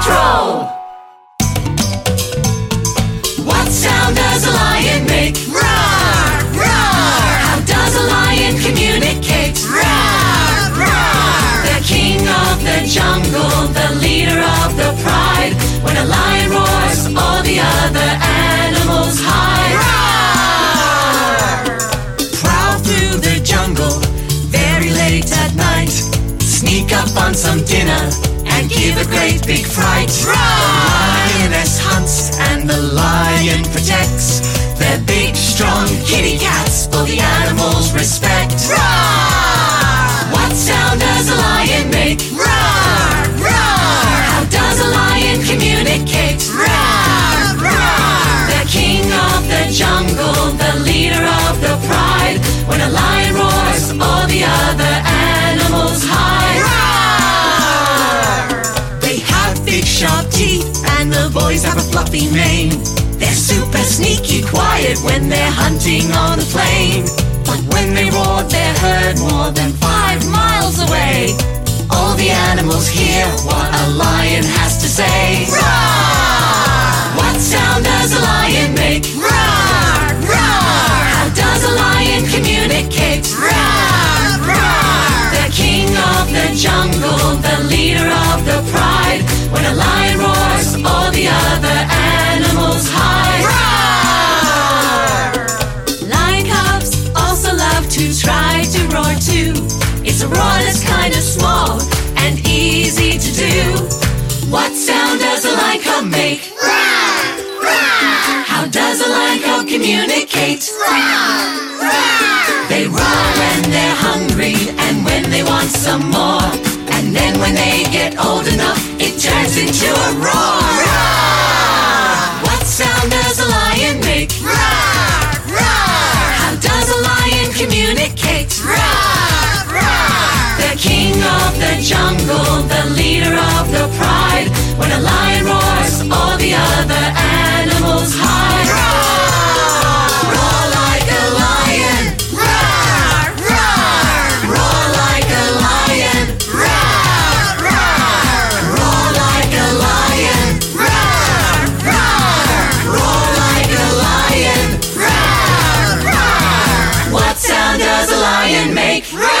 Patrol! What sound does a lion make? Roar! Roar! How does a lion communicate? Roar! Roar! The king of the jungle, the leader of the pride. When a lion roars, all the other animals hide. Roar! Prowl through the jungle, very late at night. Sneak up on some dinner and give a great big fright. Lioness hunts and the lion protects. They're big, strong kitty cats for the animals' respect. What sound does a lion make? Roar, roar. How does a lion communicate? Roar, roar. The king of the jungle, the leader of the pride. When a lion and the boys have a fluffy mane. They're super sneaky quiet when they're hunting on the plain. But when they roar, they're heard more than five miles away. All the animals hear what a lion has to say. Roar! What sound does a lion make? Roar! Roar! How does a lion communicate? Roar! Make? Roar! Roar! How does a lion communicate? Roar! Roar! They roar when they're hungry and when they want some more. And then when they get old enough, it turns into a roar. What sound does a lion make? Roar! Roar! How does a lion communicate? Roar! Roar! The king of the jungle, make room.